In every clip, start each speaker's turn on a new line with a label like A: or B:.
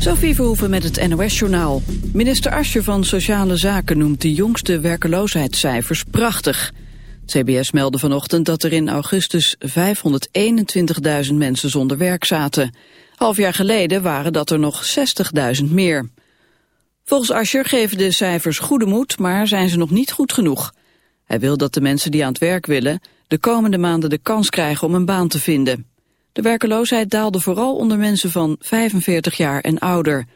A: Sophie Verhoeven met het NOS-journaal. Minister Asje van Sociale Zaken noemt de jongste werkeloosheidscijfers prachtig. CBS meldde vanochtend dat er in augustus 521.000 mensen zonder werk zaten. Half jaar geleden waren dat er nog 60.000 meer. Volgens Ascher geven de cijfers goede moed, maar zijn ze nog niet goed genoeg. Hij wil dat de mensen die aan het werk willen... de komende maanden de kans krijgen om een baan te vinden. De werkeloosheid daalde vooral onder mensen van 45 jaar en ouder.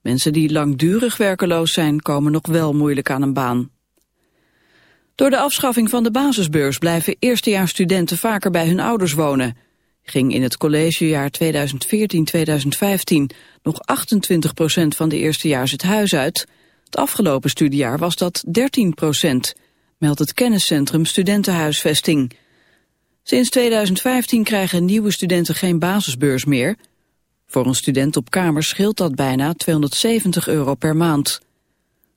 A: Mensen die langdurig werkeloos zijn komen nog wel moeilijk aan een baan. Door de afschaffing van de basisbeurs blijven eerstejaarsstudenten vaker bij hun ouders wonen. Ging in het collegejaar 2014-2015 nog 28 procent van de eerstejaars het huis uit. Het afgelopen studiejaar was dat 13 procent, meldt het kenniscentrum Studentenhuisvesting. Sinds 2015 krijgen nieuwe studenten geen basisbeurs meer. Voor een student op kamer scheelt dat bijna 270 euro per maand.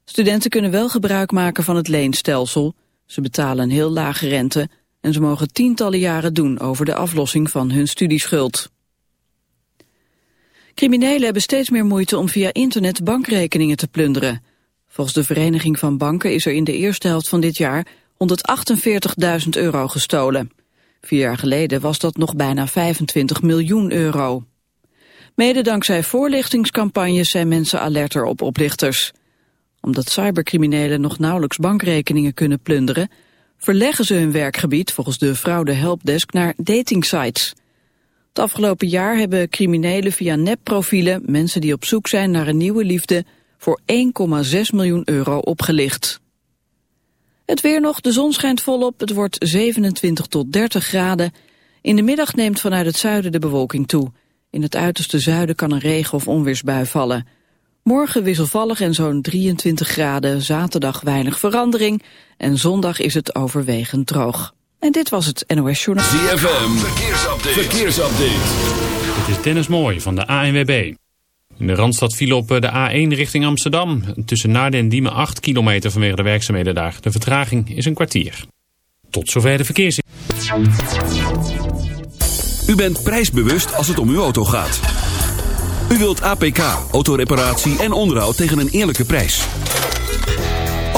A: Studenten kunnen wel gebruik maken van het leenstelsel. Ze betalen een heel lage rente en ze mogen tientallen jaren doen over de aflossing van hun studieschuld. Criminelen hebben steeds meer moeite om via internet bankrekeningen te plunderen. Volgens de Vereniging van Banken is er in de eerste helft van dit jaar 148.000 euro gestolen. Vier jaar geleden was dat nog bijna 25 miljoen euro. Mede dankzij voorlichtingscampagnes zijn mensen alerter op oplichters. Omdat cybercriminelen nog nauwelijks bankrekeningen kunnen plunderen... verleggen ze hun werkgebied volgens de fraude helpdesk naar datingsites. Het afgelopen jaar hebben criminelen via nepprofielen... mensen die op zoek zijn naar een nieuwe liefde... voor 1,6 miljoen euro opgelicht. Het weer nog, de zon schijnt volop, het wordt 27 tot 30 graden. In de middag neemt vanuit het zuiden de bewolking toe. In het uiterste zuiden kan een regen- of onweersbui vallen. Morgen wisselvallig en zo'n 23 graden, zaterdag weinig verandering... en zondag is het overwegend droog. En dit was het NOS Journal.
B: ZFM, verkeersupdate. verkeersupdate.
C: Het is Dennis Mooij van de ANWB. In de Randstad viel op de A1 richting Amsterdam. Tussen Naarden en Diemen 8 kilometer vanwege de werkzaamheden daar. De vertraging is een kwartier. Tot zover de verkeers.
B: U bent prijsbewust als het om uw auto gaat. U wilt APK, autoreparatie en onderhoud tegen een eerlijke prijs.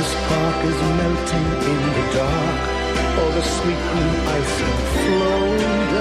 D: the spark is melting in the dark, or the sweet green
E: ice flows.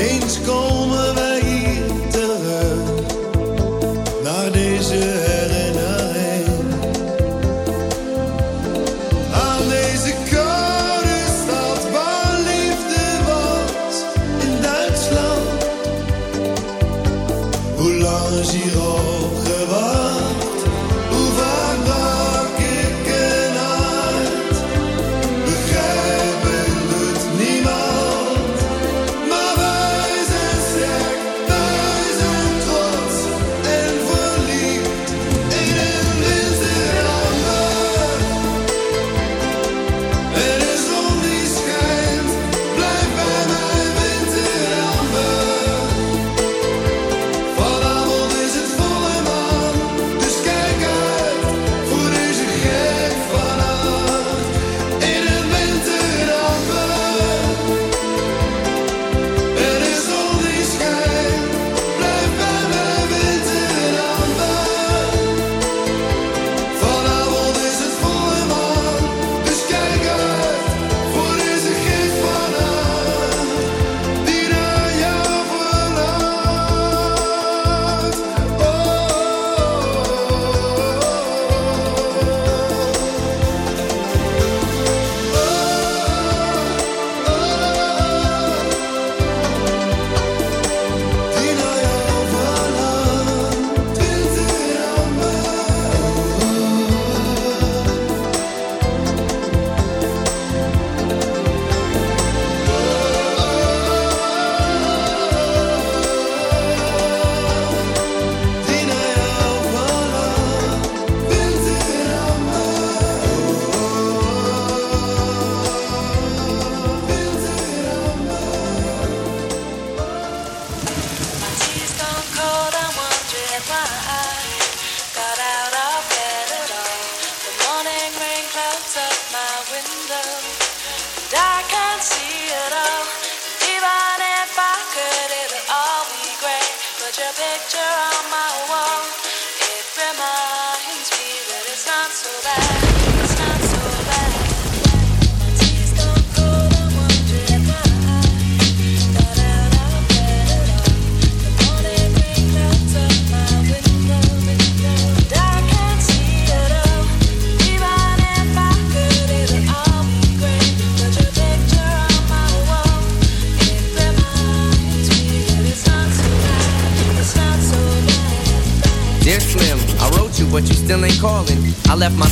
E: Eens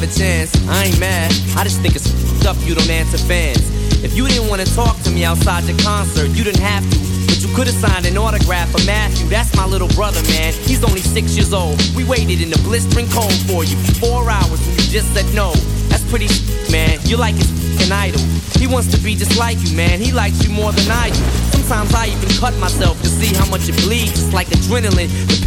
F: Have a chance. I ain't mad. I just think it's up you don't answer fans. If you didn't want to talk to me outside the concert, you didn't have to. But you could have signed an autograph for Matthew. That's my little brother, man. He's only six years old. We waited in the blistering cold for you four hours and you just said no. That's pretty man. You're like his idol. He wants to be just like you, man. He likes you more than I do. Sometimes I even cut myself to see how much it bleeds. It's like adrenaline.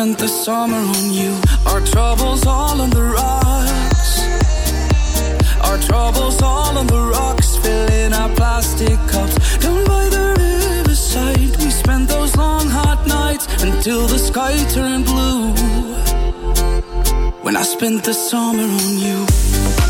G: Spent the summer on you, our troubles all on the rocks. Our troubles all on the rocks, filling our plastic cups. Down by the riverside, we spent those long hot nights until the sky turned blue. When. I spent the summer on you.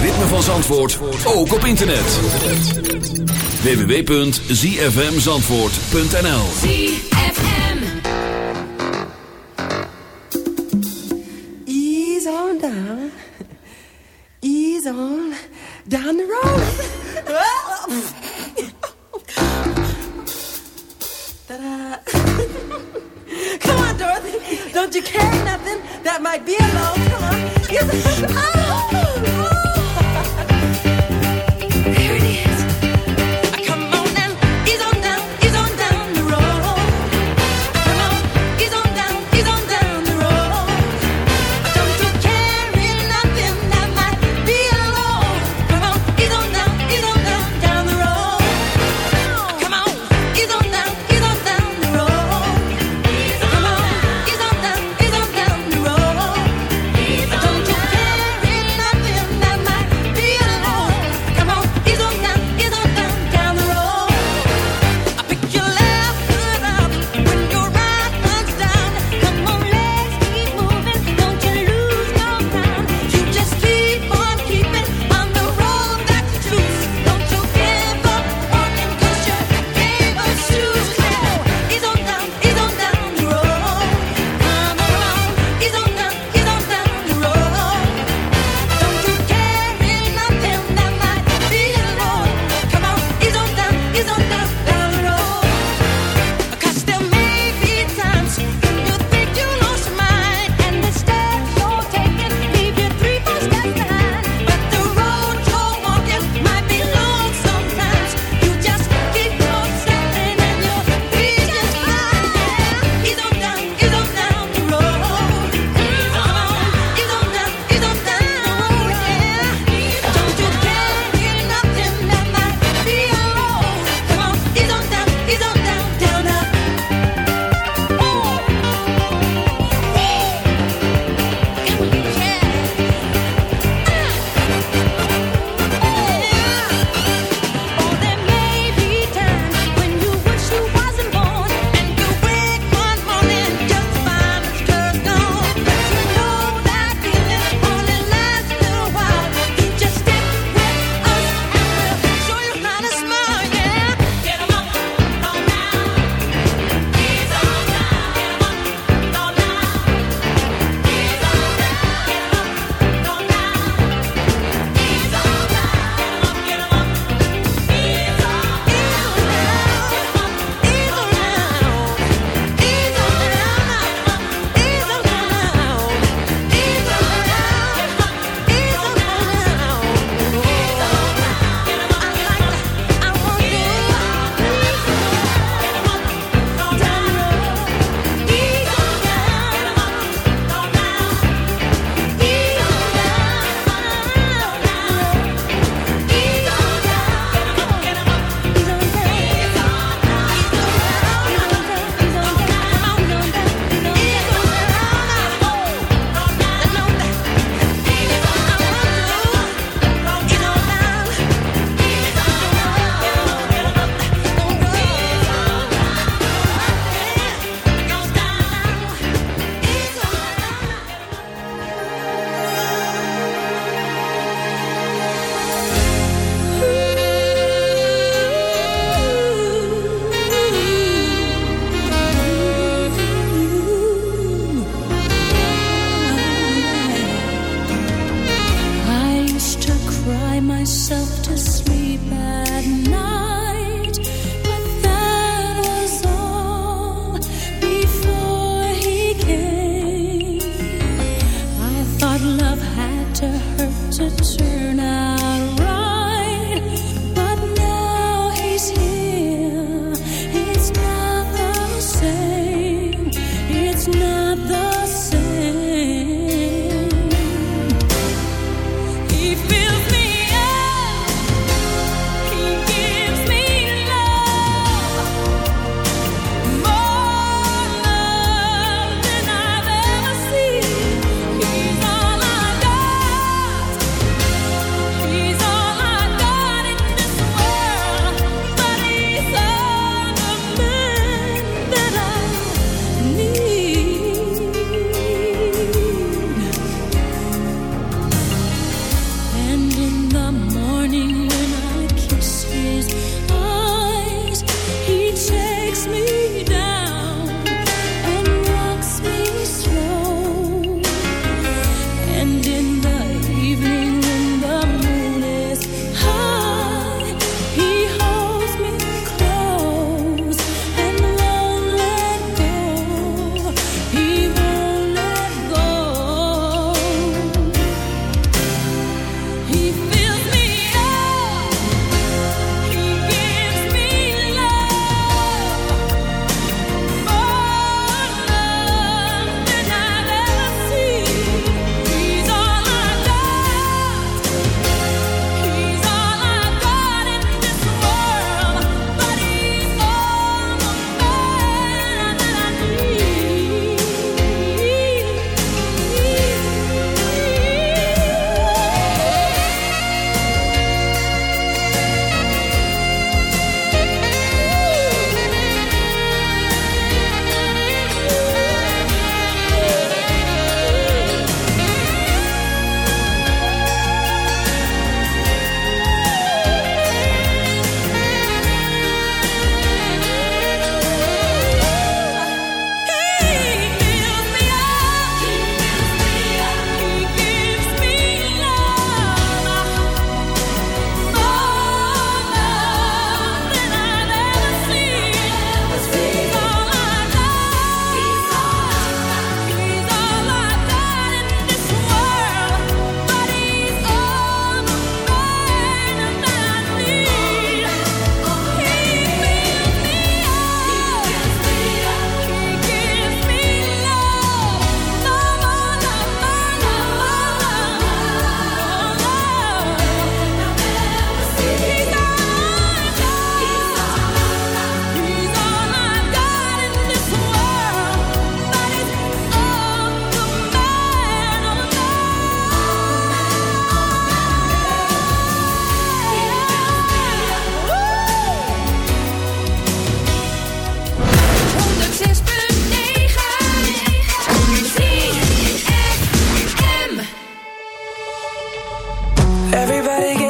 B: ritme van Zandvoort ook op internet. www.zfmzandvoort.nl
H: ZFM Ease on down.
I: Ease on down the road. Come on, Dorothy. Don't you carry nothing that might be alone? Come on.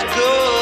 E: Let's
J: go.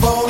J: Stop